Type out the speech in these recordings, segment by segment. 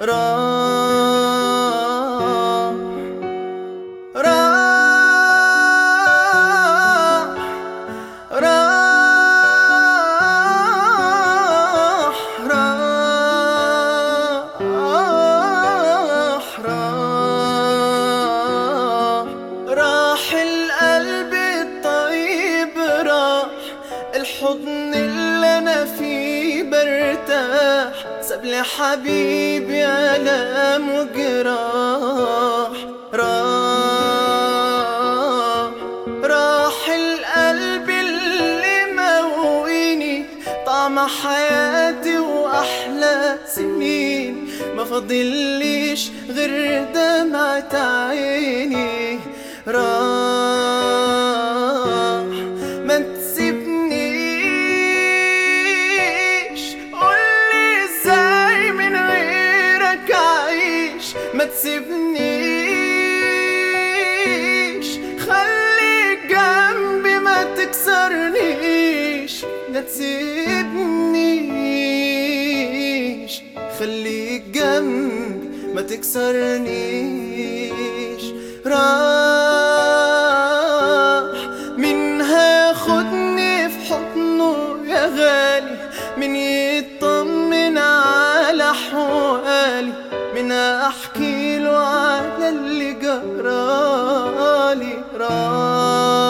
راح راح راح راح راح القلب الطيب راح الحضن اللي أنا فيه. برتاح ساب لي حبيبي الام وجراح راح راح القلب اللي مويني طعم حياتي وأحلى سنين. ما فاضليش غير دمعة عيني. راح اعيش ما تسيبنيش. خليك جنبي ما تكسرنيش. ما تسيبنيش. خليك جنبي ما تكسرنيش. راح من هياخدني في حضنه يا غالي من من أحكي له على اللي جرالي راح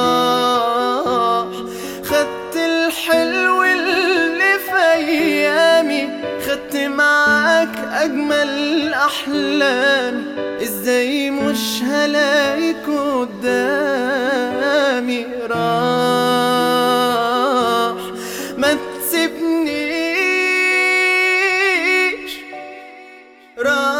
خدت الحلو اللي في أيامي خدت معاك أجمل احلامي إزاي مش هلاقيك قدامي؟ راح ما تسيبني run